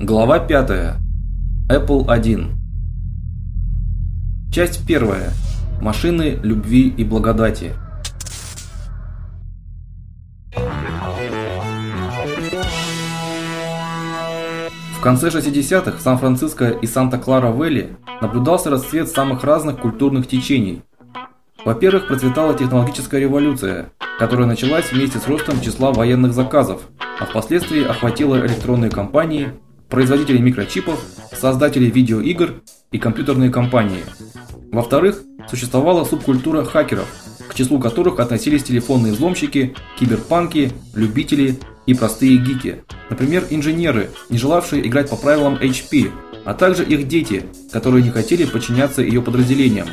Глава 5. Apple 1. Часть 1. Машины любви и благодати. В конце 60-х в Сан-Франциско и Санта-Клара-Вэлли наблюдался расцвет самых разных культурных течений. Во-первых, процветала технологическая революция, которая началась вместе с ростом числа военных заказов, а впоследствии охватила электронные компании, производителей микрочипов, создателей видеоигр и компьютерные компании. Во-вторых, существовала субкультура хакеров, к числу которых относились телефонные взломщики, киберпанки, любители и простые гики. Например, инженеры, не желавшие играть по правилам HP, а также их дети, которые не хотели подчиняться ее подразделениям.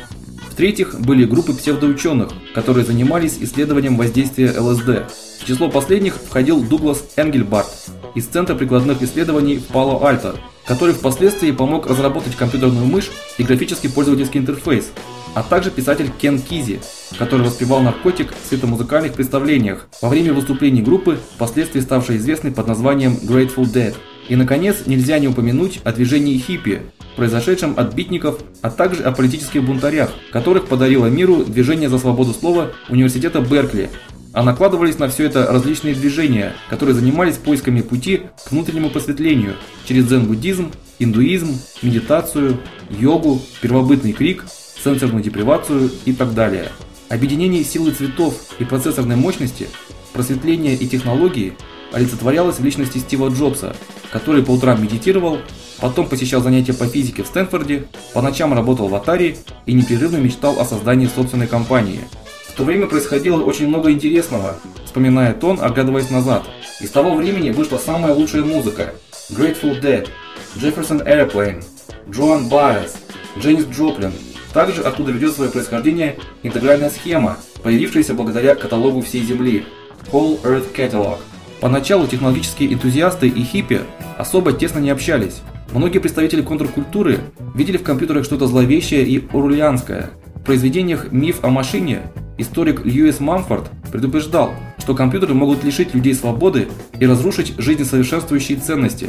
В-третьих, были группы псевдоученых, которые занимались исследованием воздействия ЛСД. В число последних входил Дуглас Энгельбарт из Центра прикладных исследований в Пало-Альто, который впоследствии помог разработать компьютерную мышь и графический пользовательский интерфейс, а также писатель Кен Кизи, который воспевал наркотик в светомузыкальных представлениях во время выступлений группы, впоследствии ставшей известной под названием Grateful Dead. И наконец, нельзя не упомянуть о движении хиппи, произошедшем от битников, а также о политических бунтарях, которых подарило миру движение за свободу слова Университета Беркли. А накладывались на все это различные движения, которые занимались поисками пути к внутреннему просветлению через дзен-буддизм, индуизм, медитацию, йогу, первобытный крик, сенсорную депривацию и так далее. Объединение силы цветов и процессорной мощности, просветление и технологии олицетворялось в личности Стива Джобса, который по утрам медитировал, потом посещал занятия по физике в Стэнфорде, по ночам работал в Atari и непрерывно мечтал о создании собственной компании. В то время происходило очень много интересного, вспоминает он, оглядываясь назад. Из того времени вышла самая лучшая музыка: Grateful Dead, Jefferson Airplane, Joan Baez, Дженнис Джоплин. Также оттуда ведет свое происхождение интегральная схема, появившаяся благодаря каталогу всей Земли Whole Earth Catalog. Поначалу технологические энтузиасты и хиппи особо тесно не общались. Многие представители контркультуры видели в компьютерах что-то зловещее и оруэллианское. В произведениях Миф о машине историк Льюис Мамфорд предупреждал, что компьютеры могут лишить людей свободы и разрушить жизнесовершенствующие ценности.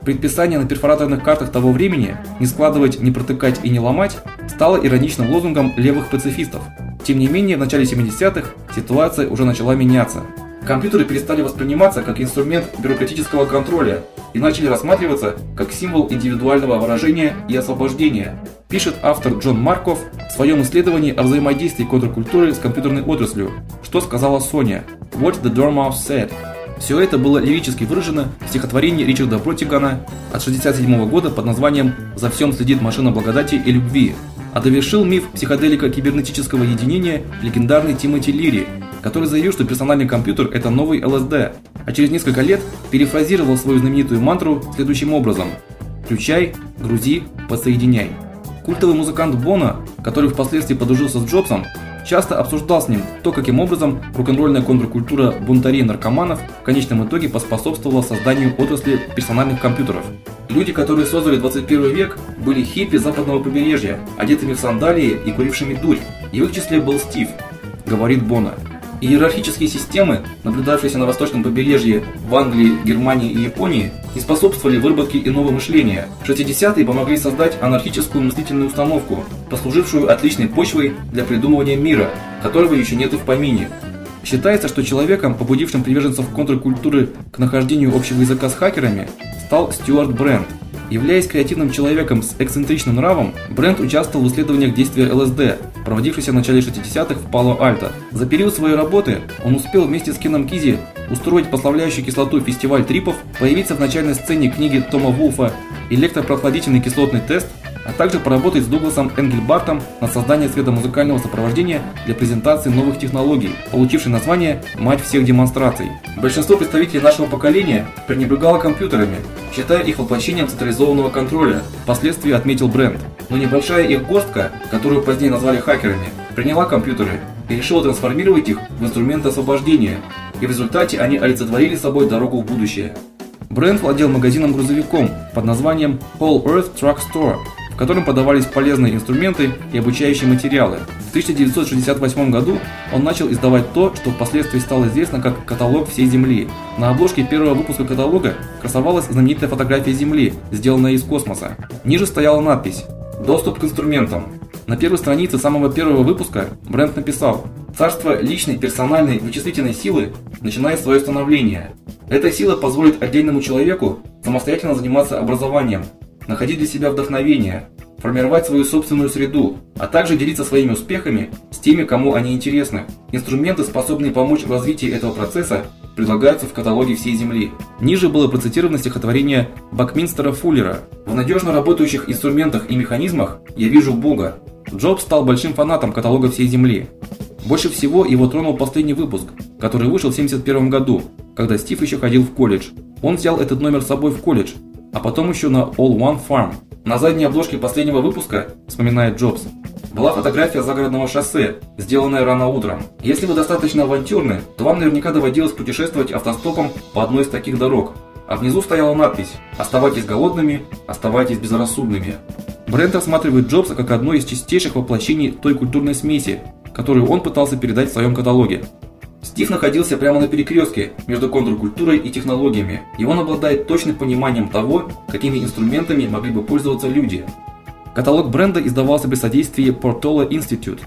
Предписание на перфораторных картах того времени не складывать, не протыкать и не ломать стало ироничным лозунгом левых пацифистов. Тем не менее, в начале 70-х ситуация уже начала меняться. Компьютеры перестали восприниматься как инструмент бюрократического контроля и начали рассматриваться как символ индивидуального выражения и освобождения. Пишет автор Джон Марков в своем исследовании о взаимодействии контркультуры с компьютерной отраслью. Что сказала Соня? What the Dormouse said. Все это было лирически выражено в стихотворении Ричарда Бротигана от 67 года под названием «За всем следит машина благодати и любви», а довершил миф психоделика кибернетического единения легендарный Тимоти Лири, который заявил, что персональный компьютер это новый ЛСД, а через несколько лет перефразировал свою знаменитую мантру следующим образом: "Включай, грузи, подсоединяй". Культовый музыкант Бона, который впоследствии подружился с Джобсом, часто обсуждал с ним то, каким образом рок-н-ролльная контркультура бунтарей наркоманов в конечном итоге поспособствовала созданию отрасли персональных компьютеров. Люди, которые создали 21 век, были хиппи западного побережья, одетыми в сандалии и курившими дурь. И в их числе был Стив, говорит Бона. Иерархические системы, наблюдавшиеся на восточном побережье в Англии, Германии и Японии, не способствовали выработке иного мышления. 60-е помогли создать анархическую мыслительную установку, послужившую отличной почвой для придумывания мира, которого еще нет и в помине. Считается, что человеком, побудившим приверженцев контркультуры к нахождению общего языка с хакерами, стал Стюарт Брент – Являясь креативным человеком с эксцентричным нравом, Брент участвовал в исследованиях действия ЛСД, проводившихся в начале 60-х в Пало-Альто. За период своей работы он успел вместе с Кеном Кизи устроить пославляющий кислоту фестиваль трипов, появиться в начальной сцене книги Тома Вулфа «Электропрохладительный кислотный тест», а также поработать с Дугласом Энгельбартом над созданием светомузыкального сопровождения для презентации новых технологий, получившей название «Мать всех демонстраций». Большинство представителей нашего поколения пренебрегало компьютерами, считая их воплощением централизованного контроля, впоследствии отметил Брент. Но небольшая их горстка, которую позднее назвали хакерами, приняла компьютеры и решила трансформировать их в инструменты освобождения, и в результате они олицетворили собой дорогу в будущее. Бренд владел магазином-грузовиком под названием Whole Earth Truck Store в котором подавались полезные инструменты и обучающие материалы. В 1968 году он начал издавать то, что впоследствии стало известно как каталог всей Земли. На обложке первого выпуска каталога красовалась знаменитая фотография Земли, сделанная из космоса. Ниже стояла надпись: "Доступ к инструментам". На первой странице самого первого выпуска Брент написал: "Царство личной персональной вычислительной силы начинает свое становление. Эта сила позволит отдельному человеку самостоятельно заниматься образованием, находить для себя вдохновение, формировать свою собственную среду, а также делиться своими успехами с теми, кому они интересны. Инструменты, способные помочь в развитии этого процесса, предлагаются в каталоге всей Земли. Ниже было процитировано стихотворение Бакминстера Фуллера. В надежно работающих инструментах и механизмах я вижу Бога. Джобс стал большим фанатом каталога всей Земли. Больше всего его тронул последний выпуск, который вышел в 71 году, когда Стив еще ходил в колледж. Он взял этот номер с собой в колледж, а потом еще на All One Farm. На задней обложке последнего выпуска, вспоминает Джобс, была фотография загородного шоссе, сделанная рано утром. Если вы достаточно авантюрны, то вам наверняка доводилось путешествовать автостопом по одной из таких дорог. А внизу стояла надпись: "Оставайтесь голодными, оставайтесь безрассудными". Брент рассматривает Джобса как одно из чистейших воплощений той культурной смеси, которую он пытался передать в своем каталоге. Стив находился прямо на перекрестке между контркультурой и технологиями, и он обладает точным пониманием того, какими инструментами могли бы пользоваться люди. Каталог бренда издавался при содействии Portola Institute,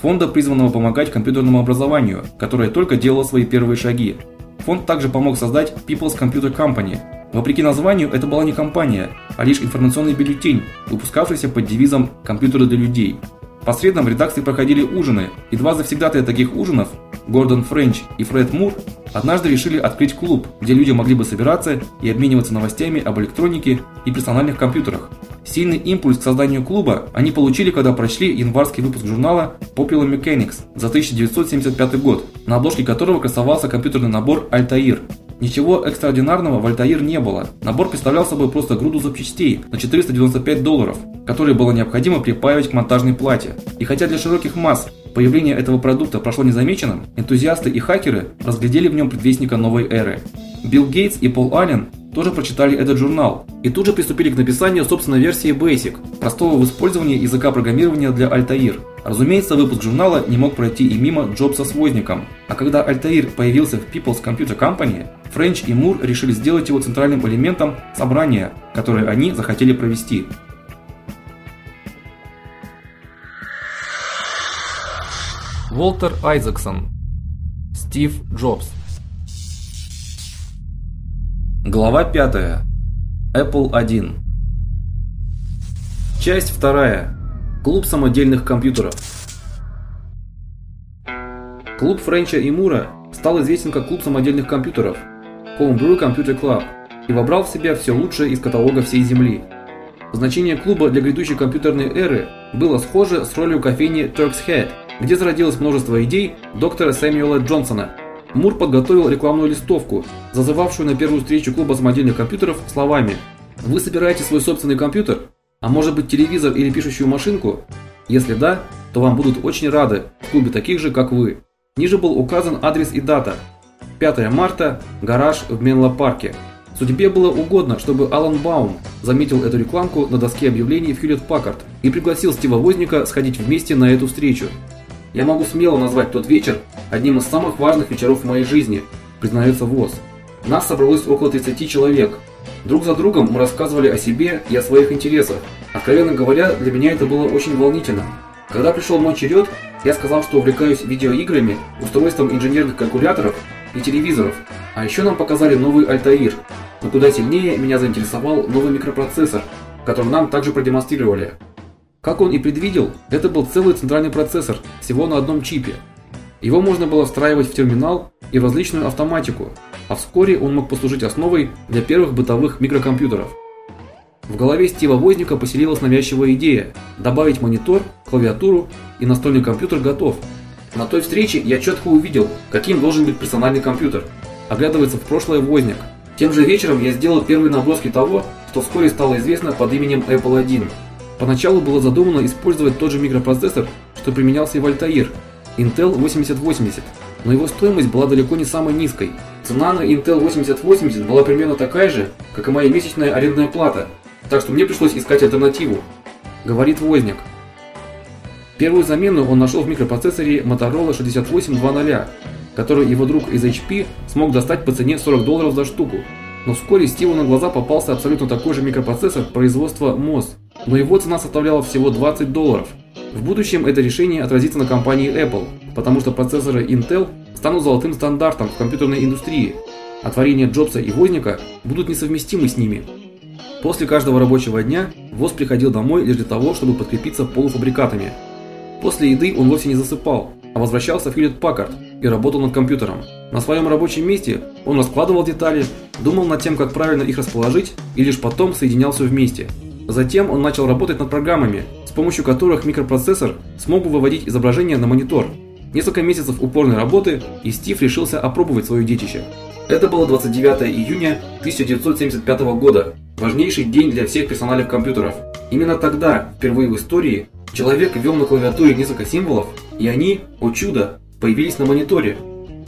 фонда, призванного помогать компьютерному образованию, которое только делало свои первые шаги. Фонд также помог создать People's Computer Company. Вопреки названию, это была не компания, а лишь информационный бюллетень, выпускавшийся под девизом "Компьютеры для людей". По средам в редакции проходили ужины, и два завсегдатая таких ужинов, Гордон Френч и Фред Мур, однажды решили открыть клуб, где люди могли бы собираться и обмениваться новостями об электронике и персональных компьютерах. Сильный импульс к созданию клуба они получили, когда прочли январский выпуск журнала Popular Mechanics за 1975 год, на обложке которого красовался компьютерный набор Altair. Ничего экстраординарного в Altair не было. Набор представлял собой просто груду запчастей на 495 долларов, которые было необходимо припаивать к монтажной плате. И хотя для широких масс появление этого продукта прошло незамеченным, энтузиасты и хакеры разглядели в нем предвестника новой эры. Билл Гейтс и Пол Аллен тоже прочитали этот журнал и тут же приступили к написанию собственной версии Basic, простого в использовании языка программирования для Altair. Разумеется, выпуск журнала не мог пройти и мимо Джобса с Возником. А когда Altair появился в People's Computer Company, Френч и Мур решили сделать его центральным элементом собрания, которое они захотели провести. Волтер Айзексон. Стив Джобс. Глава 5. Apple 1. Часть 2. Клуб самодельных компьютеров. Клуб Френча и Мура стал известен как клуб самодельных компьютеров Homebrew Computer Club и вобрал в себя все лучшее из каталога всей Земли. Значение клуба для грядущей компьютерной эры было схоже с ролью кофейни Turk's Head, где зародилось множество идей доктора Сэмюэла Джонсона. Мур подготовил рекламную листовку, зазывавшую на первую встречу клуба самодельных компьютеров словами: "Вы собираете свой собственный компьютер, а может быть телевизор или пишущую машинку? Если да, то вам будут очень рады в клубе таких же, как вы". Ниже был указан адрес и дата. 5 марта, гараж в Менло-парке. Судьбе было угодно, чтобы Алан Баум заметил эту рекламку на доске объявлений в Hewlett-Packard и пригласил Стива Возника сходить вместе на эту встречу. Я могу смело назвать тот вечер одним из самых важных вечеров в моей жизни, признается Воз. Нас собралось около 30 человек. Друг за другом мы рассказывали о себе и о своих интересах. Откровенно говоря, для меня это было очень волнительно. Когда пришел мой черед, я сказал, что увлекаюсь видеоиграми, устройством инженерных калькуляторов и телевизоров. А еще нам показали новый Altair. Но куда сильнее меня заинтересовал новый микропроцессор, который нам также продемонстрировали. Как он и предвидел, это был целый центральный процессор, всего на одном чипе. Его можно было встраивать в терминал и в различную автоматику, а вскоре он мог послужить основой для первых бытовых микрокомпьютеров. В голове Стива Возника поселилась навязчивая идея добавить монитор, клавиатуру и настольный компьютер готов. На той встрече я четко увидел, каким должен быть персональный компьютер. Оглядывается в прошлое Возник. Тем же вечером я сделал первые наброски того, что вскоре стало известно под именем Apple 1. Поначалу было задумано использовать тот же микропроцессор, что применялся и в Altair, Intel 8080, но его стоимость была далеко не самой низкой. Цена на Intel 8080 была примерно такая же, как и моя месячная арендная плата, так что мне пришлось искать альтернативу. говорит Возник. Первую замену он нашел в микропроцессоре Motorola 6800, который его друг из HP смог достать по цене 40 долларов за штуку. Но вскоре Стиву на глаза попался абсолютно такой же микропроцессор производства MOS, но его цена составляла всего 20 долларов. В будущем это решение отразится на компании Apple, потому что процессоры Intel станут золотым стандартом в компьютерной индустрии, а творения Джобса и Возника будут несовместимы с ними. После каждого рабочего дня Воз приходил домой лишь для того, чтобы подкрепиться полуфабрикатами – После еды он вовсе не засыпал, а возвращался в Packard и работал над компьютером. На своем рабочем месте он раскладывал детали, думал над тем, как правильно их расположить, и лишь потом соединял все вместе. Затем он начал работать над программами, с помощью которых микропроцессор смог бы выводить изображение на монитор. Несколько месяцев упорной работы, и Стив решился опробовать свое детище. Это было 29 июня 1975 года, важнейший день для всех персональных компьютеров. Именно тогда, впервые в истории, Человек ввел на клавиатуре несколько символов, и они, о чудо, появились на мониторе.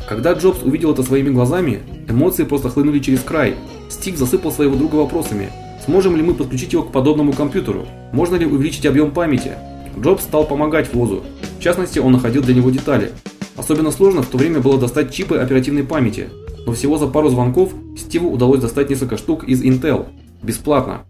Когда Джобс увидел это своими глазами, эмоции просто хлынули через край. Стив засыпал своего друга вопросами: сможем ли мы подключить его к подобному компьютеру? Можно ли увеличить объем памяти? Джобс стал помогать Возу. В частности, он находил для него детали. Особенно сложно в то время было достать чипы оперативной памяти, но всего за пару звонков Стиву удалось достать несколько штук из Intel бесплатно.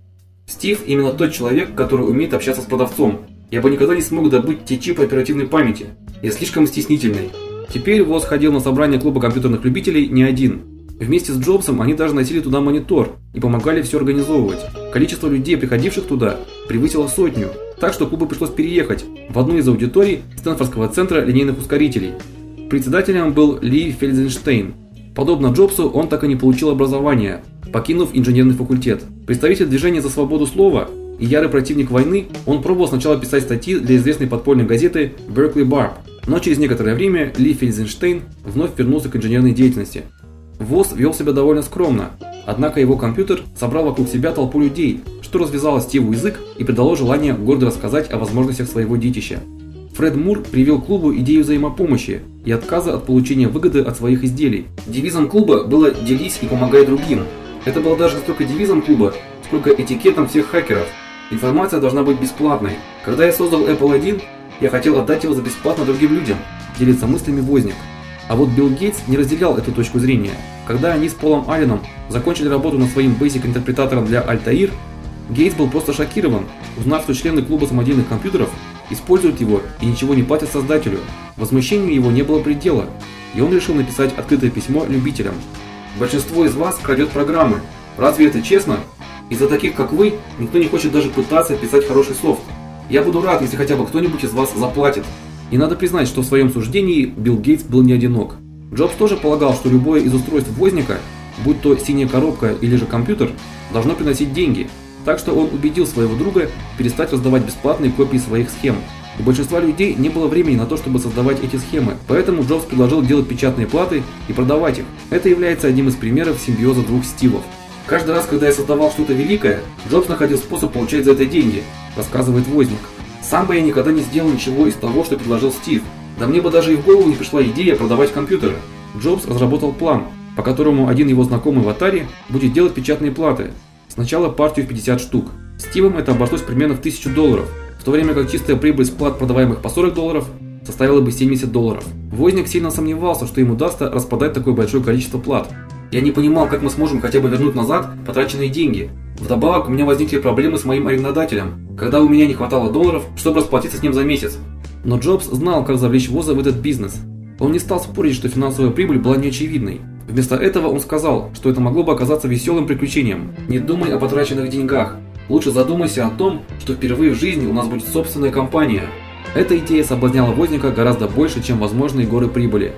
Стив именно тот человек, который умеет общаться с продавцом, я бы никогда не смог добыть те чипы оперативной памяти. Я слишком стеснительный. Теперь Воз ходил на собрание клуба компьютерных любителей не один. Вместе с Джобсом они даже носили туда монитор и помогали все организовывать. Количество людей, приходивших туда, превысило сотню, так что клубу пришлось переехать в одну из аудиторий Стэнфордского центра линейных ускорителей. Председателем был Ли Фельденштейн. Подобно Джобсу, он так и не получил образования, покинув инженерный факультет. Представитель движения за свободу слова и ярый противник войны, он пробовал сначала писать статьи для известной подпольной газеты Berkeley Barb, но через некоторое время Ли Фельденштейн вновь вернулся к инженерной деятельности. ВОЗ вел себя довольно скромно, однако его компьютер собрал вокруг себя толпу людей, что развязало Стиву язык и придало желание гордо рассказать о возможностях своего детища. Фред Мур привел клубу идею взаимопомощи и отказа от получения выгоды от своих изделий. Девизом клуба было «делись и помогай другим». Это было даже столько девизом клуба, сколько этикетом всех хакеров – Информация должна быть бесплатной. Когда я создал Apple 1, я хотел отдать его за бесплатно другим людям, делиться мыслями Возник. А вот Билл Гейтс не разделял эту точку зрения. Когда они с Полом Алленом закончили работу над своим Basic интерпретатором для Altair, Гейтс был просто шокирован, узнав, что члены клуба самодельных компьютеров используют его и ничего не платят создателю. Возмущению его не было предела, и он решил написать открытое письмо любителям. Большинство из вас крадет программы. Разве это честно? Из-за таких, как вы, никто не хочет даже пытаться писать хороший софт. Я буду рад, если хотя бы кто-нибудь из вас заплатит. И надо признать, что в своем суждении Билл Гейтс был не одинок. Джобс тоже полагал, что любое из устройств Возника, будь то синяя коробка или же компьютер, должно приносить деньги. Так что он убедил своего друга перестать раздавать бесплатные копии своих схем. У большинства людей не было времени на то, чтобы создавать эти схемы, поэтому Джобс предложил делать печатные платы и продавать их. Это является одним из примеров симбиоза двух стилов. Каждый раз, когда я создавал что-то великое, Джобс находил способ получать за это деньги, рассказывает Возник. Сам бы я никогда не сделал ничего из того, что предложил Стив. Да мне бы даже и в голову не пришла идея продавать компьютеры. Джобс разработал план, по которому один его знакомый в Atari будет делать печатные платы. Сначала партию в 50 штук. Стивом это обошлось примерно в 1000 долларов, в то время как чистая прибыль с плат, продаваемых по 40 долларов, составила бы 70 долларов. Возник сильно сомневался, что ему удастся распадать такое большое количество плат, я не понимал, как мы сможем хотя бы вернуть назад потраченные деньги. Вдобавок, у меня возникли проблемы с моим арендодателем, когда у меня не хватало долларов, чтобы расплатиться с ним за месяц. Но Джобс знал, как завлечь Воза в этот бизнес. Он не стал спорить, что финансовая прибыль была неочевидной. Вместо этого он сказал, что это могло бы оказаться веселым приключением. Не думай о потраченных деньгах. Лучше задумайся о том, что впервые в жизни у нас будет собственная компания. Эта идея соблазняла Возника гораздо больше, чем возможные горы прибыли.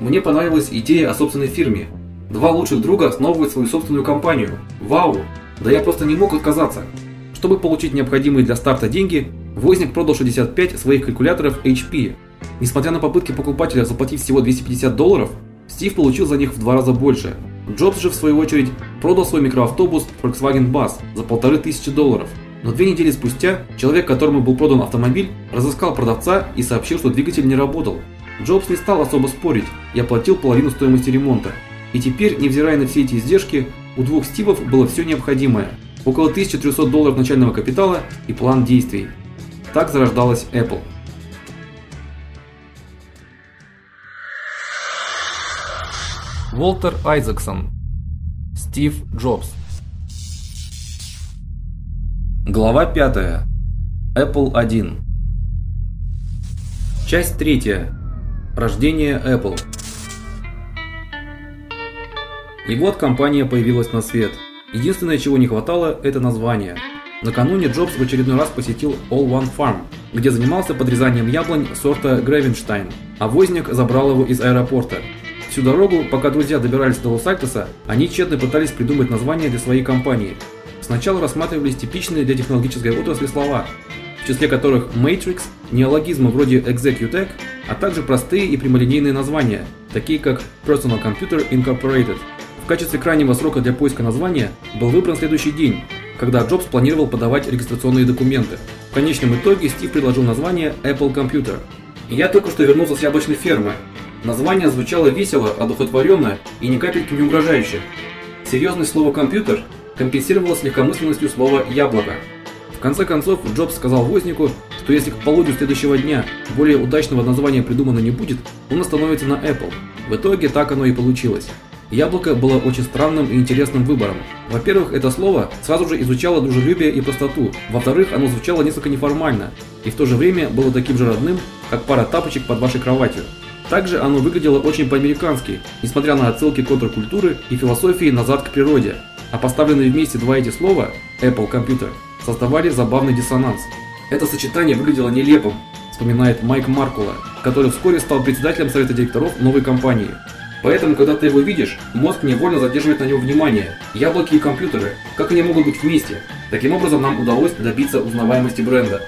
Мне понравилась идея о собственной фирме, Два лучших друга основывают свою собственную компанию. Вау! Да я просто не мог отказаться. Чтобы получить необходимые для старта деньги, Возник продал 65 своих калькуляторов HP. Несмотря на попытки покупателя заплатить всего 250 долларов, Стив получил за них в два раза больше. Джобс же в свою очередь продал свой микроавтобус Volkswagen Bus за полторы тысячи долларов. Но две недели спустя человек, которому был продан автомобиль, разыскал продавца и сообщил, что двигатель не работал. Джобс не стал особо спорить и оплатил половину стоимости ремонта. И теперь, невзирая на все эти издержки, у двух Стивов было все необходимое. около 1300 долларов начального капитала и план действий. Так зарождалась Apple. Волтер Айзексон. Стив Джобс. Глава 5. Apple 1. Часть 3. Рождение Apple. И вот компания появилась на свет. Единственное, чего не хватало, это название. Накануне Джобс в очередной раз посетил All One Farm, где занимался подрезанием яблонь сорта Гревенштайн, а возник забрал его из аэропорта. Всю дорогу, пока друзья добирались до Лос-Альтоса, они тщетно пытались придумать название для своей компании. Сначала рассматривались типичные для технологической отрасли слова, в числе которых Matrix, неологизмы вроде Executec, а также простые и прямолинейные названия, такие как Personal Computer Incorporated – в качестве крайнего срока для поиска названия был выбран следующий день, когда Джобс планировал подавать регистрационные документы. В конечном итоге Стив предложил название Apple Computer. Я только что вернулся с яблочной фермы. Название звучало весело, одухотворенно и ни капельки не угрожающе. Серьезность слова компьютер компенсировалась легкомысленностью слова яблоко. В конце концов, Джобс сказал вознику, что если к полудню следующего дня более удачного названия придумано не будет, он остановится на Apple. В итоге так оно и получилось. Яблоко было очень странным и интересным выбором. Во-первых, это слово сразу же изучало дружелюбие и простоту. Во-вторых, оно звучало несколько неформально и в то же время было таким же родным, как пара тапочек под вашей кроватью. Также оно выглядело очень по-американски, несмотря на отсылки к контркультуры и философии назад к природе. А поставленные вместе два эти слова Apple Computer создавали забавный диссонанс. Это сочетание выглядело нелепым, вспоминает Майк Маркула, который вскоре стал председателем совета директоров новой компании. Поэтому, когда ты его видишь, мозг невольно задерживает на нем внимание. Яблоки и компьютеры, как они могут быть вместе? Таким образом, нам удалось добиться узнаваемости бренда.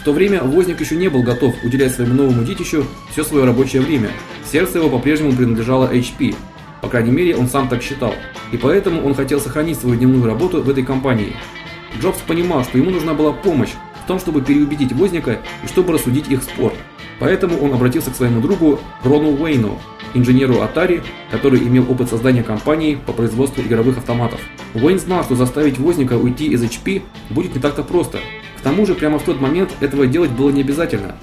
В то время Возник еще не был готов уделять своему новому детищу все свое рабочее время. Сердце его по-прежнему принадлежало HP. По крайней мере, он сам так считал. И поэтому он хотел сохранить свою дневную работу в этой компании. Джобс понимал, что ему нужна была помощь в том, чтобы переубедить Возника и чтобы рассудить их спор. Поэтому он обратился к своему другу Рону Уэйну, инженеру Atari, который имел опыт создания компании по производству игровых автоматов. Уэйн знал, что заставить Возника уйти из HP будет не так-то просто. К тому же, прямо в тот момент этого делать было не обязательно.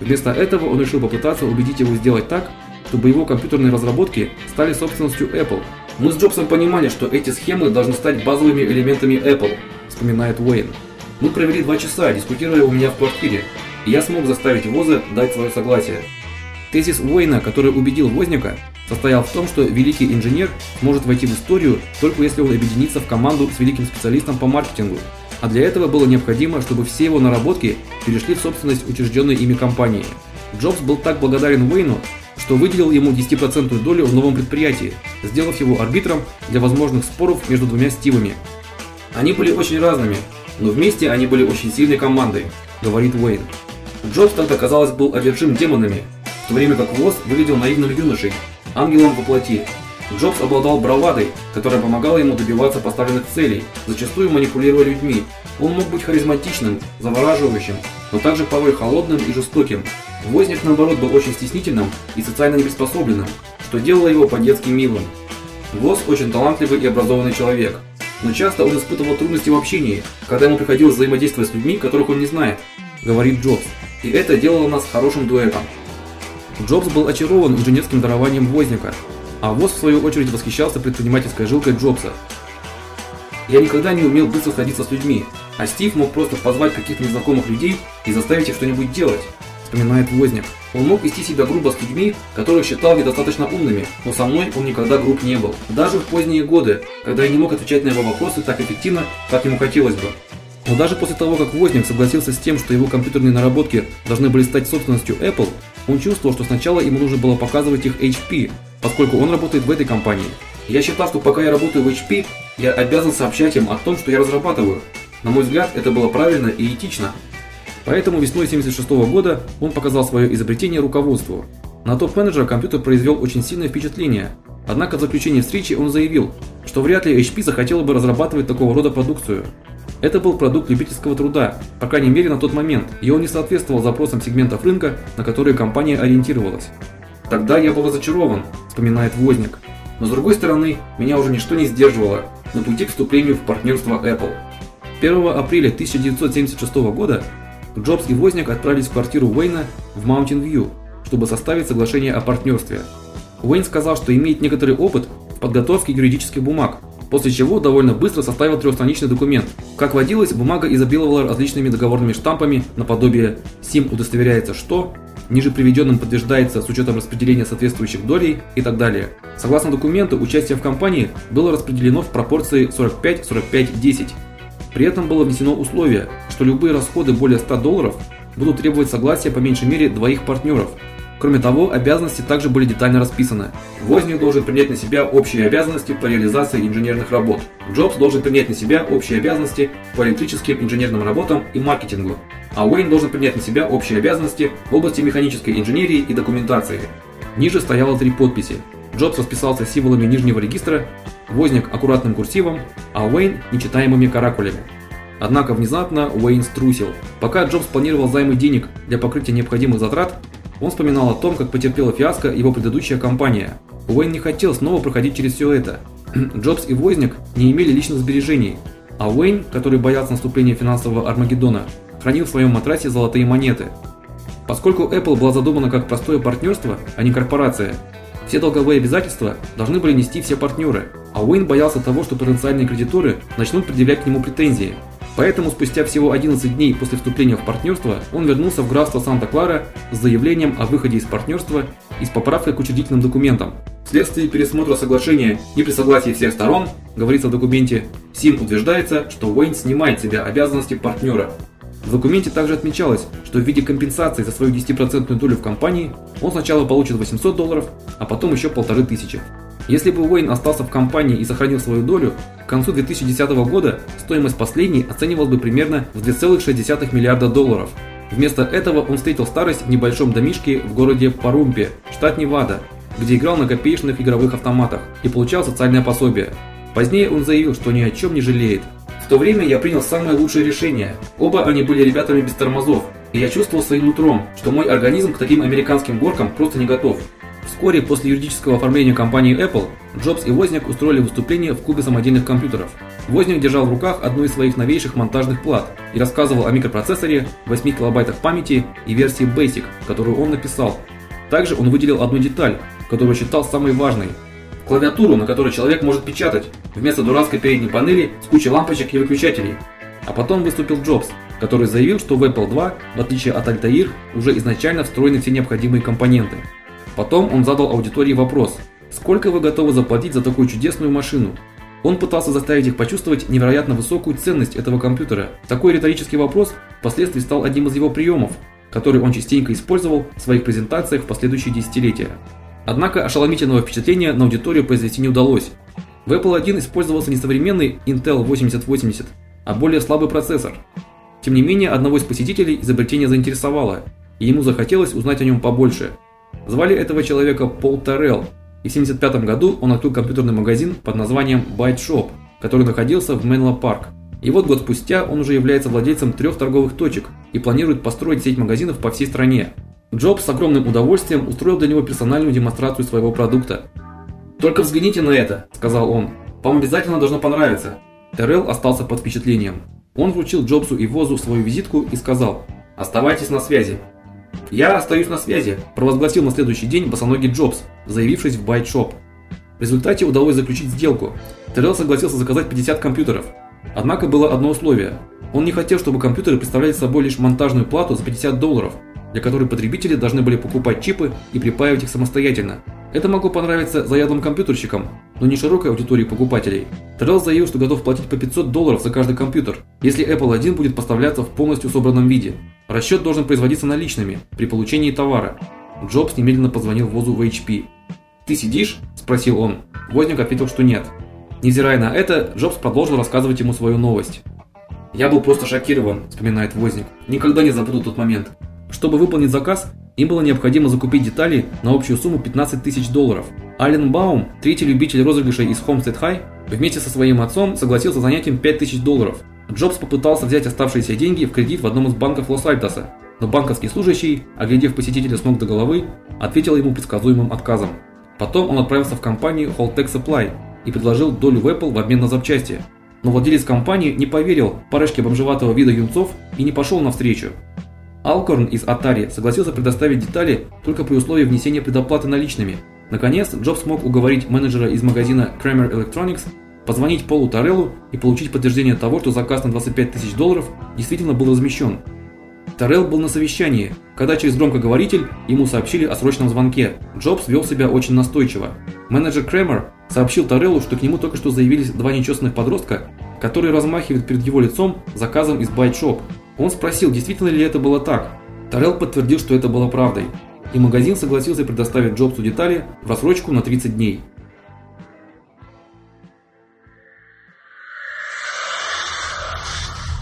Вместо этого он решил попытаться убедить его сделать так, чтобы его компьютерные разработки стали собственностью Apple. Мы с Джобсом понимали, что эти схемы должны стать базовыми элементами Apple, вспоминает Уэйн. Мы провели два часа, дискутируя у меня в квартире, и я смог заставить Воза дать свое согласие. Тезис Уэйна, который убедил Возника, состоял в том, что великий инженер может войти в историю только если он объединится в команду с великим специалистом по маркетингу. А для этого было необходимо, чтобы все его наработки перешли в собственность учрежденной ими компании. Джобс был так благодарен Уэйну, что выделил ему 10% долю в новом предприятии, сделав его арбитром для возможных споров между двумя Стивами. Они были очень разными, но вместе они были очень сильной командой, говорит Уэйн. Джобс тогда, казалось, был одержим демонами, в то время как Воз выглядел наивным юношей, ангелом во плоти. Джобс обладал бравадой, которая помогала ему добиваться поставленных целей, зачастую манипулируя людьми. Он мог быть харизматичным, завораживающим, но также порой холодным и жестоким. Возник, наоборот, был очень стеснительным и социально неприспособленным, что делало его по-детски милым. Воз очень талантливый и образованный человек, но часто он испытывал трудности в общении, когда ему приходилось взаимодействовать с людьми, которых он не знает, говорит Джобс. И это делало нас хорошим дуэтом. Джобс был очарован инженерским дарованием Возника, а Воз в свою очередь восхищался предпринимательской жилкой Джобса. Я никогда не умел быстро сходиться с людьми, а Стив мог просто позвать каких-то незнакомых людей и заставить их что-нибудь делать, вспоминает Возник. Он мог вести себя грубо с людьми, которых считал недостаточно умными, но со мной он никогда груб не был. Даже в поздние годы, когда я не мог отвечать на его вопросы так эффективно, как ему хотелось бы. Но даже после того, как Возник согласился с тем, что его компьютерные наработки должны были стать собственностью Apple, он чувствовал, что сначала ему нужно было показывать их HP, поскольку он работает в этой компании. Я считал, что пока я работаю в HP, я обязан сообщать им о том, что я разрабатываю. На мой взгляд, это было правильно и этично. Поэтому весной 76 -го года он показал свое изобретение руководству. На топ-менеджера компьютер произвел очень сильное впечатление. Однако в заключении встречи он заявил, что вряд ли HP захотела бы разрабатывать такого рода продукцию. Это был продукт любительского труда, по крайней мере на тот момент, и он не соответствовал запросам сегментов рынка, на которые компания ориентировалась. Тогда я был разочарован, вспоминает Возник. Но с другой стороны, меня уже ничто не сдерживало на пути к вступлению в партнерство Apple. 1 апреля 1976 года Джобс и Возняк отправились в квартиру Уэйна в Маунтин-Вью, чтобы составить соглашение о партнерстве. Уэйн сказал, что имеет некоторый опыт в подготовке юридических бумаг, после чего довольно быстро составил трехстраничный документ. Как водилось, бумага изобиловала различными договорными штампами наподобие «Сим удостоверяется, что», ниже приведенным подтверждается с учетом распределения соответствующих долей и так далее. Согласно документу, участие в компании было распределено в пропорции 45-45-10. При этом было внесено условие, что любые расходы более 100 долларов будут требовать согласия по меньшей мере двоих партнеров. Кроме того, обязанности также были детально расписаны. Возник должен принять на себя общие обязанности по реализации инженерных работ. Джобс должен принять на себя общие обязанности по электрическим инженерным работам и маркетингу а Уэйн должен принять на себя общие обязанности в области механической инженерии и документации. Ниже стояло три подписи. Джобс расписался символами нижнего регистра, Возник аккуратным курсивом, а Уэйн нечитаемыми каракулями. Однако внезапно Уэйн струсил. Пока Джобс планировал займы денег для покрытия необходимых затрат, он вспоминал о том, как потерпела фиаско его предыдущая компания. Уэйн не хотел снова проходить через все это. Джобс и Возник не имели личных сбережений, а Уэйн, который боялся наступления финансового Армагеддона, хранил в своем матрасе золотые монеты. Поскольку Apple была задумана как простое партнерство, а не корпорация, все долговые обязательства должны были нести все партнеры, а Уэйн боялся того, что потенциальные кредиторы начнут предъявлять к нему претензии. Поэтому спустя всего 11 дней после вступления в партнерство он вернулся в графство Санта-Клара с заявлением о выходе из партнерства и с поправкой к учредительным документам. Вследствие пересмотра соглашения и при согласии всех сторон, говорится в документе, Сим утверждается, что Уэйн снимает с себя обязанности партнера в документе также отмечалось, что в виде компенсации за свою 10% долю в компании он сначала получит 800 долларов, а потом еще полторы тысячи. Если бы Уэйн остался в компании и сохранил свою долю, к концу 2010 года стоимость последней оценивалась бы примерно в 2,6 миллиарда долларов. Вместо этого он встретил старость в небольшом домишке в городе Парумпе, штат Невада, где играл на копеечных игровых автоматах и получал социальное пособие. Позднее он заявил, что ни о чем не жалеет, в то время я принял самое лучшее решение. Оба они были ребятами без тормозов, и я чувствовал своим нутром, что мой организм к таким американским горкам просто не готов. Вскоре после юридического оформления компании Apple, Джобс и Возняк устроили выступление в клубе самодельных компьютеров. Возняк держал в руках одну из своих новейших монтажных плат и рассказывал о микропроцессоре, 8 килобайтах памяти и версии Basic, которую он написал. Также он выделил одну деталь, которую считал самой важной клавиатуру, на которой человек может печатать, вместо дурацкой передней панели с кучей лампочек и выключателей. А потом выступил Джобс, который заявил, что в Apple 2, в отличие от Altair, уже изначально встроены все необходимые компоненты. Потом он задал аудитории вопрос: "Сколько вы готовы заплатить за такую чудесную машину?" Он пытался заставить их почувствовать невероятно высокую ценность этого компьютера. Такой риторический вопрос впоследствии стал одним из его приемов, который он частенько использовал в своих презентациях в последующие десятилетия. Однако ошеломительного впечатления на аудиторию произвести не удалось. В Apple 1 использовался не современный Intel 8080, а более слабый процессор. Тем не менее, одного из посетителей изобретение заинтересовало, и ему захотелось узнать о нем побольше. Звали этого человека Пол Террелл, и в 1975 году он открыл компьютерный магазин под названием Byte Shop, который находился в Менло Парк. И вот год спустя он уже является владельцем трех торговых точек и планирует построить сеть магазинов по всей стране. Джобс с огромным удовольствием устроил для него персональную демонстрацию своего продукта. "Только взгляните на это", сказал он. "Вам обязательно должно понравиться". Террелл остался под впечатлением. Он вручил Джобсу и Возу свою визитку и сказал: "Оставайтесь на связи". "Я остаюсь на связи", провозгласил на следующий день босоногий Джобс, заявившись в Shop. В результате удалось заключить сделку. Террелл согласился заказать 50 компьютеров. Однако было одно условие. Он не хотел, чтобы компьютеры представляли собой лишь монтажную плату за 50 долларов, для которой потребители должны были покупать чипы и припаивать их самостоятельно. Это могло понравиться заядлым компьютерщикам, но не широкой аудитории покупателей. Террелл заявил, что готов платить по 500 долларов за каждый компьютер, если Apple 1 будет поставляться в полностью собранном виде. Расчет должен производиться наличными при получении товара. Джобс немедленно позвонил Возу в HP. "Ты сидишь?" спросил он. Возник ответил, что нет. Невзирая на это, Джобс продолжил рассказывать ему свою новость. "Я был просто шокирован", вспоминает Возник. "Никогда не забуду тот момент. Чтобы выполнить заказ, им было необходимо закупить детали на общую сумму 15 тысяч долларов. Ален Баум, третий любитель розыгрышей из Homestead High, вместе со своим отцом согласился занять им 5 тысяч долларов. Джобс попытался взять оставшиеся деньги в кредит в одном из банков Лос-Альтоса, но банковский служащий, оглядев посетителя с ног до головы, ответил ему предсказуемым отказом. Потом он отправился в компанию Holtec Supply и предложил долю в Apple в обмен на запчасти. но владелец компании не поверил парочке бомжеватого вида юнцов и не пошел навстречу. Алкорн из Atari согласился предоставить детали только при условии внесения предоплаты наличными. Наконец, Джобс смог уговорить менеджера из магазина Kramer Electronics позвонить Полу Тареллу и получить подтверждение того, что заказ на 25 тысяч долларов действительно был размещен. Тарелл был на совещании, когда через громкоговоритель ему сообщили о срочном звонке. Джобс вел себя очень настойчиво. Менеджер Кремер сообщил Тареллу, что к нему только что заявились два нечестных подростка, которые размахивают перед его лицом заказом из Byte Shop. Он спросил, действительно ли это было так. Тарелл подтвердил, что это было правдой, и магазин согласился предоставить Джобсу детали в рассрочку на 30 дней.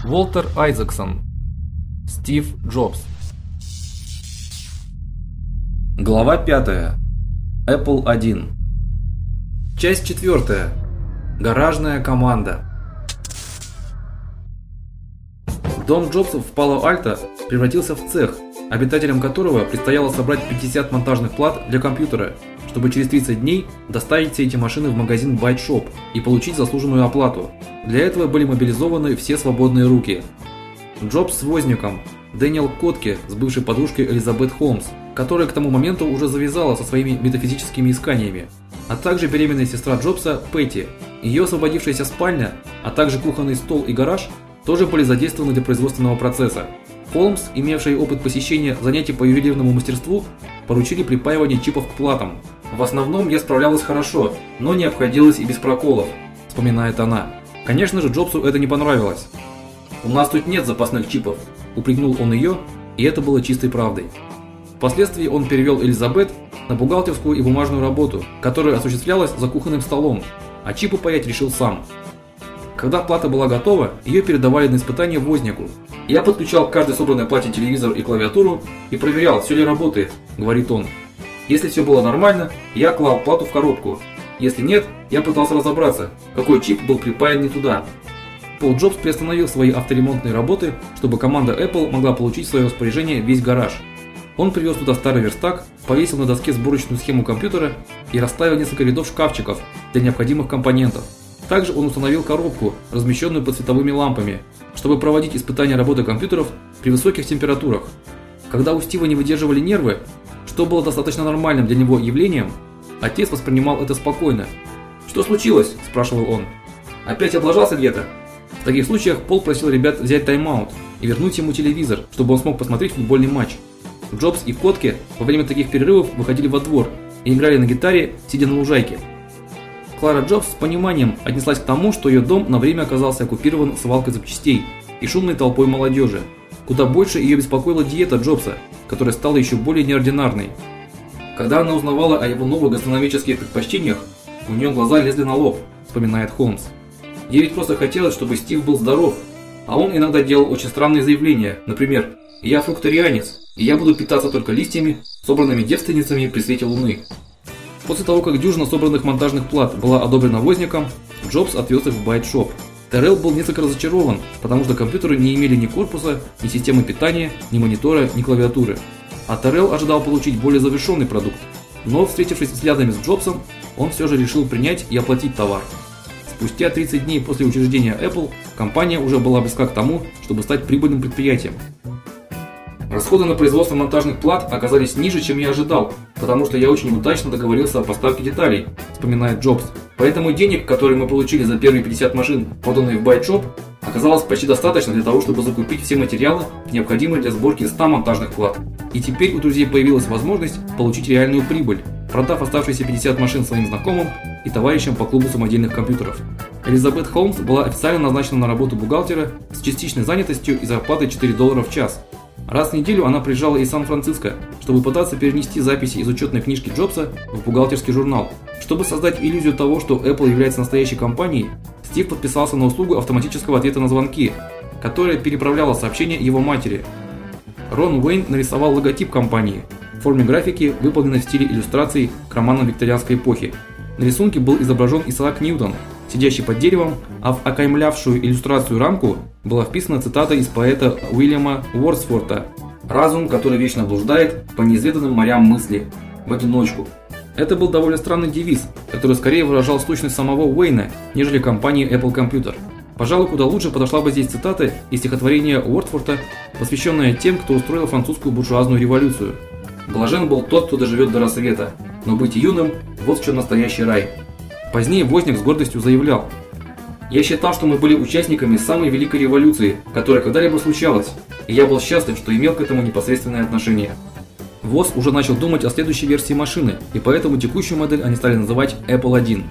Волтер Айзексон Стив Джобс Глава 5. Apple 1. Часть 4. Гаражная команда. Дом Джобсов в Пало-Альто превратился в цех, обитателям которого предстояло собрать 50 монтажных плат для компьютера, чтобы через 30 дней доставить все эти машины в магазин Shop и получить заслуженную оплату. Для этого были мобилизованы все свободные руки. Джобс с возником, Дэниел Котке с бывшей подружкой Элизабет Холмс, которая к тому моменту уже завязала со своими метафизическими исканиями, а также беременная сестра Джобса Пэтти. Ее освободившаяся спальня, а также кухонный стол и гараж тоже были задействованы для производственного процесса. Холмс, имевший опыт посещения занятий по ювелирному мастерству, поручили припаивание чипов к платам. В основном я справлялась хорошо, но не обходилось и без проколов, вспоминает она. Конечно же, Джобсу это не понравилось. У нас тут нет запасных чипов, упрекнул он ее, и это было чистой правдой. Впоследствии он перевел Элизабет на бухгалтерскую и бумажную работу, которая осуществлялась за кухонным столом, а чипы паять решил сам. Когда плата была готова, ее передавали на испытание вознику. Я подключал к каждой собранной плате телевизор и клавиатуру и проверял, все ли работает, говорит он. Если все было нормально, я клал плату в коробку. Если нет, я пытался разобраться, какой чип был припаян не туда. Пол Джобс приостановил свои авторемонтные работы, чтобы команда Apple могла получить в свое распоряжение весь гараж. Он привез туда старый верстак, повесил на доске сборочную схему компьютера и расставил несколько рядов шкафчиков для необходимых компонентов. Также он установил коробку, размещенную под световыми лампами, чтобы проводить испытания работы компьютеров при высоких температурах. Когда у Стива не выдерживали нервы, что было достаточно нормальным для него явлением, отец воспринимал это спокойно. "Что случилось?" спрашивал он. "Опять облажался где-то?" В таких случаях Пол просил ребят взять тайм-аут и вернуть ему телевизор, чтобы он смог посмотреть футбольный матч. Джобс и Котке во время таких перерывов выходили во двор и играли на гитаре, сидя на лужайке. Клара Джобс с пониманием отнеслась к тому, что ее дом на время оказался оккупирован свалкой запчастей и шумной толпой молодежи. Куда больше ее беспокоила диета Джобса, которая стала еще более неординарной. Когда она узнавала о его новых гастрономических предпочтениях, у нее глаза лезли на лоб, вспоминает Холмс. Ей ведь просто хотелось, чтобы Стив был здоров, а он иногда делал очень странные заявления, например: "Я фрукторианец, и я буду питаться только листьями, собранными девственницами при свете луны". После того, как дюжина собранных монтажных плат была одобрена Возняком, Джобс отвез их в Byte Shop. Террелл был несколько разочарован, потому что компьютеры не имели ни корпуса, ни системы питания, ни монитора, ни клавиатуры. А Террелл ожидал получить более завершенный продукт. Но, встретившись взглядами с Джобсом, он все же решил принять и оплатить товар. Спустя 30 дней после учреждения Apple компания уже была близка к тому, чтобы стать прибыльным предприятием. Расходы на производство монтажных плат оказались ниже, чем я ожидал, потому что я очень удачно договорился о поставке деталей, вспоминает Джобс. Поэтому денег, которые мы получили за первые 50 машин, проданные в Byte оказалось почти достаточно для того, чтобы закупить все материалы, необходимые для сборки 100 монтажных плат. И теперь у друзей появилась возможность получить реальную прибыль, продав оставшиеся 50 машин своим знакомым и товарищам по клубу самодельных компьютеров. Элизабет Холмс была официально назначена на работу бухгалтера с частичной занятостью и зарплатой 4 доллара в час. Раз в неделю она приезжала из Сан-Франциско, чтобы пытаться перенести записи из учетной книжки Джобса в бухгалтерский журнал. Чтобы создать иллюзию того, что Apple является настоящей компанией, Стив подписался на услугу автоматического ответа на звонки, которая переправляла сообщения его матери. Рон Уэйн нарисовал логотип компании в форме графики, выполненной в стиле иллюстраций к романам викторианской эпохи. На рисунке был изображен Исаак Ньютон, сидящий под деревом, а в окаймлявшую иллюстрацию рамку была вписана цитата из поэта Уильяма Уордсворта: "Разум, который вечно блуждает по неизведанным морям мысли в одиночку". Это был довольно странный девиз, который скорее выражал сущность самого Уэйна, нежели компании Apple Computer. Пожалуй, куда лучше подошла бы здесь цитата из стихотворения Уортфорта, посвященная тем, кто устроил французскую буржуазную революцию. Блажен был тот, кто доживет до рассвета, но быть юным вот в чем настоящий рай. Позднее Возняк с гордостью заявлял: "Я считал, что мы были участниками самой великой революции, которая когда-либо случалась, и я был счастлив, что имел к этому непосредственное отношение". ВОЗ уже начал думать о следующей версии машины, и поэтому текущую модель они стали называть Apple 1.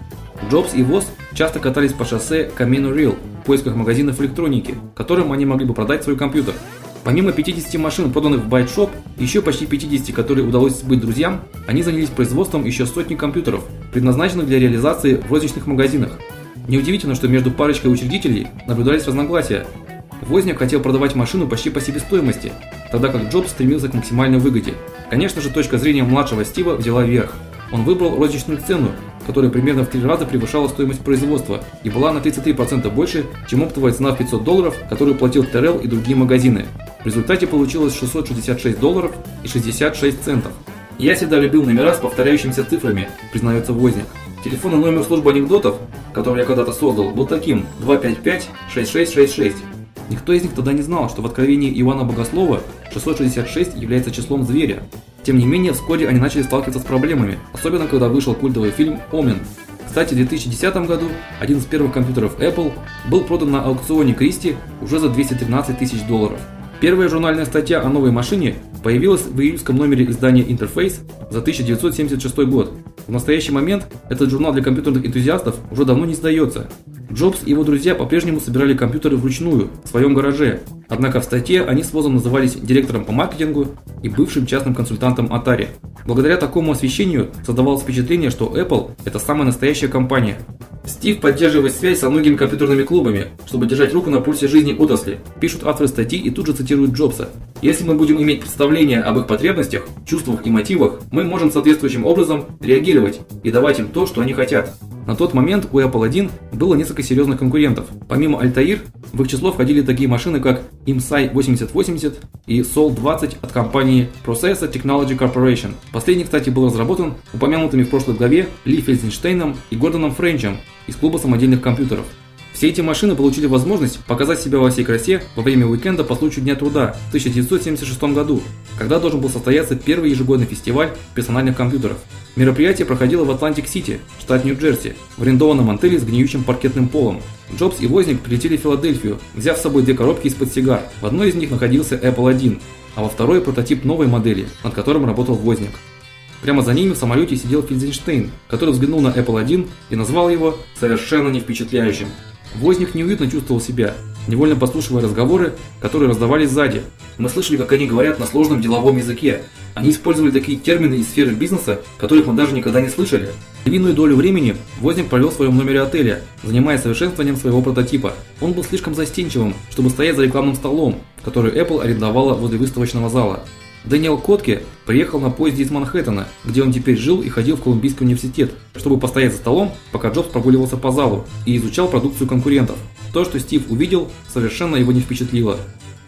Джобс и ВОЗ часто катались по шоссе Camino Real в поисках магазинов электроники, которым они могли бы продать свой компьютер. Помимо 50 машин, проданных в Shop, еще почти 50, которые удалось сбыть друзьям, они занялись производством еще сотни компьютеров, предназначенных для реализации в розничных магазинах. Неудивительно, что между парочкой учредителей наблюдались разногласия. Возняк хотел продавать машину почти по себестоимости, тогда как Джобс стремился к максимальной выгоде. Конечно же, точка зрения младшего Стива взяла верх. Он выбрал розничную цену, которая примерно в три раза превышала стоимость производства и была на 33% больше, чем оптовая цена в 500 долларов, которую платил Террell и другие магазины. В результате получилось 666 долларов и 66 центов. Я всегда любил номера с повторяющимися цифрами, признается Возняк. Телефонный номер службы анекдотов, который я когда-то создал, был таким: 255 6666. Никто из них тогда не знал, что в Откровении Иоанна Богослова 666 является числом зверя. Тем не менее, вскоре они начали сталкиваться с проблемами, особенно когда вышел культовый фильм Омен. Кстати, в 2010 году один из первых компьютеров Apple был продан на аукционе Кристи уже за 213 тысяч долларов. Первая журнальная статья о новой машине появилась в июльском номере издания Interface за 1976 год. В настоящий момент этот журнал для компьютерных энтузиастов уже давно не издается. Джобс и его друзья по-прежнему собирали компьютеры вручную в своем гараже. Однако в статье они с Возом назывались директором по маркетингу и бывшим частным консультантом Atari. Благодаря такому освещению создавалось впечатление, что Apple это самая настоящая компания. Стив поддерживает связь со многими компьютерными клубами, чтобы держать руку на пульсе жизни отрасли. Пишут авторы статьи и тут же цитируют Джобса. Если мы будем иметь представление об их потребностях, чувствах и мотивах, мы можем соответствующим образом реагировать и давать им то, что они хотят. На тот момент у Apple 1 было несколько серьезных конкурентов. Помимо Altair, в их число входили такие машины, как IMSI 8080 и Sol 20 от компании Processor Technology Corporation. Последний, кстати, был разработан упомянутыми в прошлой главе Ли Фельденштейном и Гордоном Френчем из клуба самодельных компьютеров. Все эти машины получили возможность показать себя во всей красе во время уикенда по случаю Дня труда в 1976 году, когда должен был состояться первый ежегодный фестиваль персональных компьютеров. Мероприятие проходило в Атлантик-Сити, штат Нью-Джерси, в арендованном отеле с гниющим паркетным полом. Джобс и Возняк прилетели в Филадельфию, взяв с собой две коробки из-под сигар. В одной из них находился Apple 1, а во второй прототип новой модели, над которым работал Возняк. Прямо за ними в самолете сидел Фельзенштейн, который взглянул на Apple 1 и назвал его совершенно не впечатляющим. Возняк неуютно чувствовал себя, невольно послушивая разговоры, которые раздавались сзади. Мы слышали, как они говорят на сложном деловом языке. Они использовали такие термины из сферы бизнеса, которых мы даже никогда не слышали. Львиную долю времени Возник провел в своем номере отеля, занимаясь совершенствованием своего прототипа. Он был слишком застенчивым, чтобы стоять за рекламным столом, который Apple арендовала возле выставочного зала. Дэниел Котке приехал на поезде из Манхэттена, где он теперь жил и ходил в Колумбийский университет, чтобы постоять за столом, пока Джобс прогуливался по залу и изучал продукцию конкурентов. То, что Стив увидел, совершенно его не впечатлило.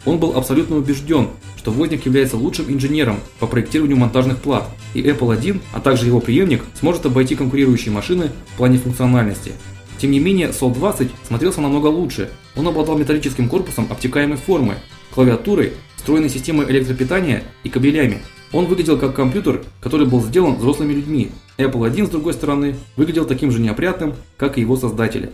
Он был абсолютно убежден, что Возник является лучшим инженером по проектированию монтажных плат, и Apple 1, а также его преемник, сможет обойти конкурирующие машины в плане функциональности. Тем не менее, Sol 20 смотрелся намного лучше. Он обладал металлическим корпусом обтекаемой формы, клавиатурой встроенной системой электропитания и кабелями. Он выглядел как компьютер, который был сделан взрослыми людьми. Apple 1 с другой стороны выглядел таким же неопрятным, как и его создатели.